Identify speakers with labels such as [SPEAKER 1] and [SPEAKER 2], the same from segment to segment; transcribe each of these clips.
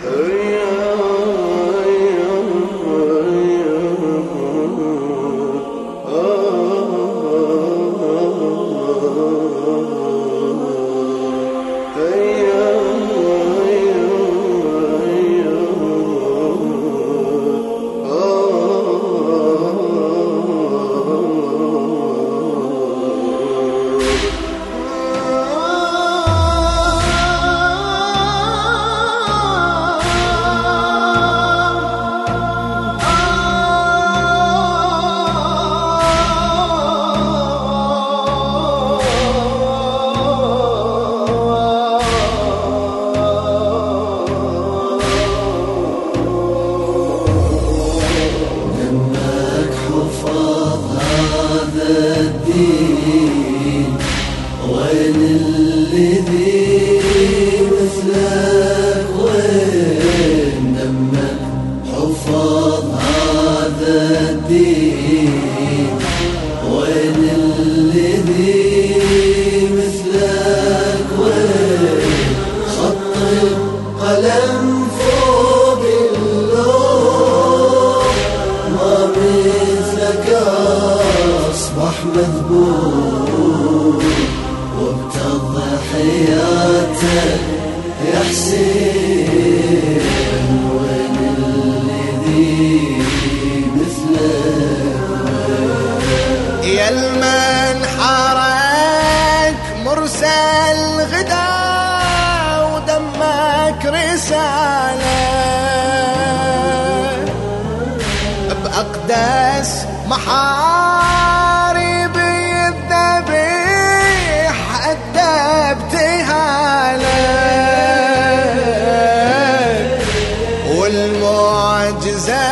[SPEAKER 1] Hey. مذبوح يا حسين الذي مثلك
[SPEAKER 2] يا المنحرك مرسل غدا ودمك رسالة بأقدس محار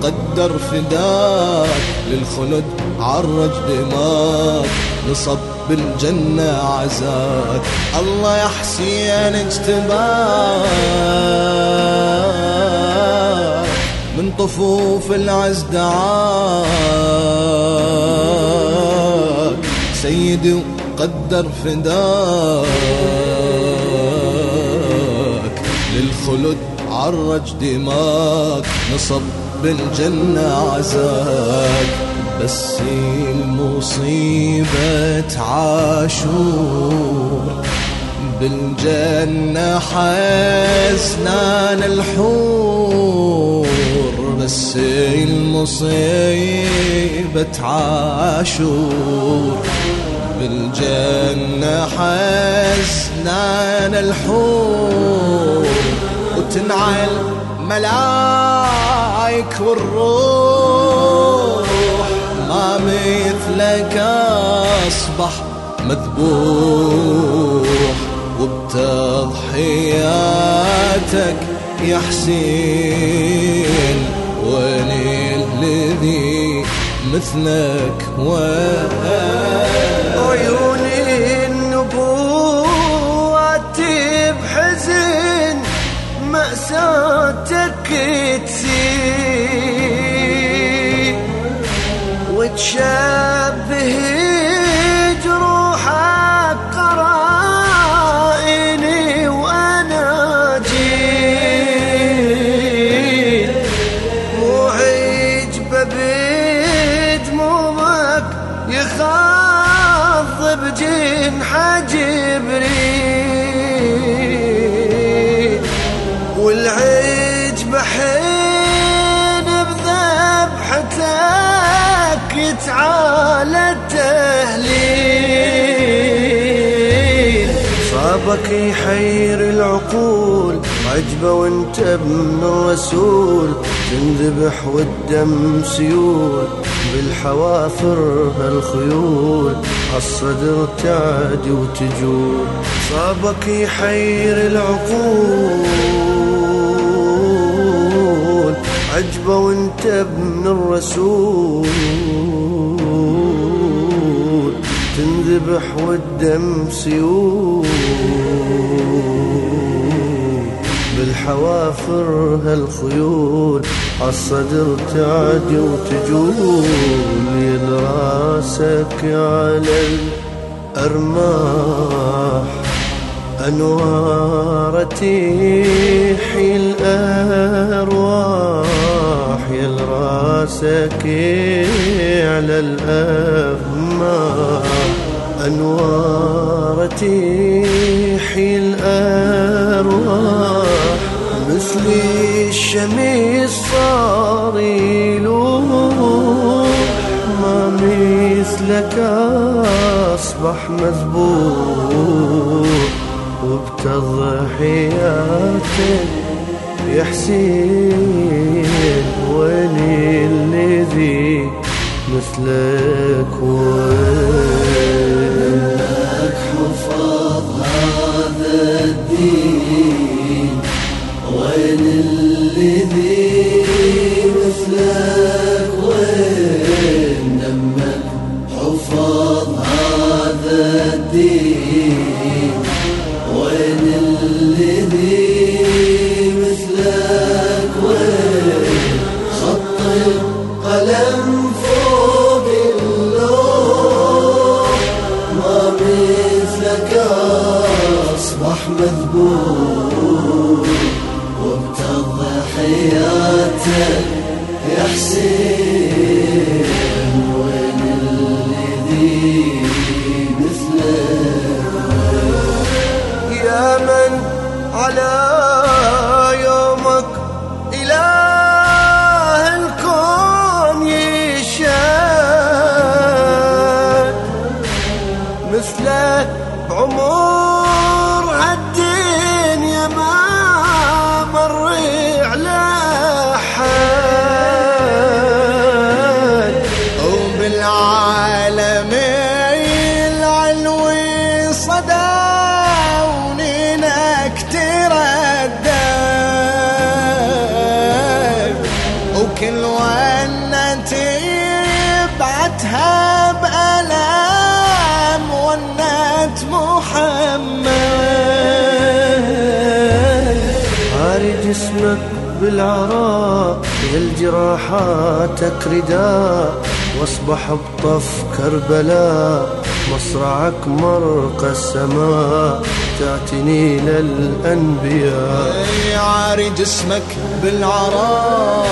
[SPEAKER 1] وقدر فداك للخلد عرج دماك نصب بالجنة عزاك. الله يا حسين اجتباك من طفوف العزدعاء سيدي وقدر فداك للخلد عرج دماغ نصب بالجنة عزاك بس المصيبة عاشور بالجنة حزنان الحور بس المصيبة عاشور بالجنة حزنان الحور وتنعل ملايك والروح ما مثلك أصبح مذبوح وبتضحياتك يا حسين وين الذي مثلك وين؟
[SPEAKER 3] مأساتك وتشبه صابك يحير العقول عجبه وانت ابن الرسول تنذبح والدم سيول بالحوافر هالخيول عالصدر تعدي وتجول. صابك يحير العقول ابن الرسول. تنذبح والدم سيول بالحوافر هالخيول عالصدر تعدي وتجول. يد راسك على الأرماح. أنوار تيحي الأرواح. يا راسك على الأفماح أنوار تيحي الأرواح. مثل الشمس صار يلوح. ما مثلك أصبح مذبوح. وبتضحياتك يا حسين وين الذي مثلك وينك مذبوح. جسمك بالعراء الجراحاتك رداء واصبح بطف كربلاء مصرعك مرقى السماء. تعتني للأنبياء.
[SPEAKER 2] عاري جسمك بالعراء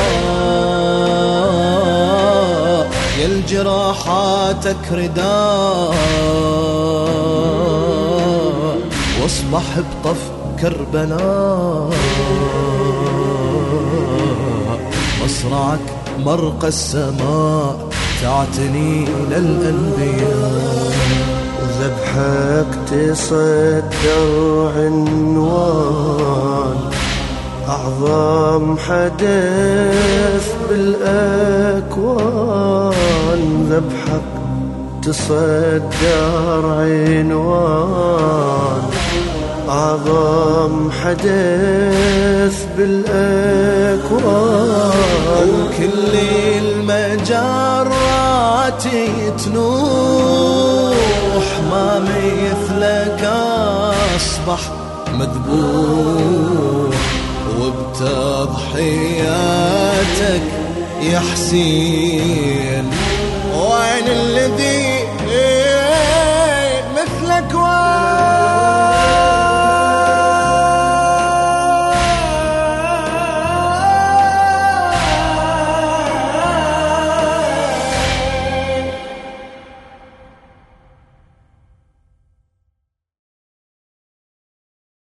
[SPEAKER 2] يا الجراحاتك رداء واصبح بطف كربلاء مصرعك مرقى السماء تعتني للأنبياء
[SPEAKER 3] ذبحك تصدر عنوان أعظم حدث بالأكوان. ذبحك تصدر عنوان أعظم حدث بالأكوان.
[SPEAKER 2] وكل المجرات تنوح ما مثلك أصبح مذبوح وبتضحياتك يا حسين. وين الذي مثلك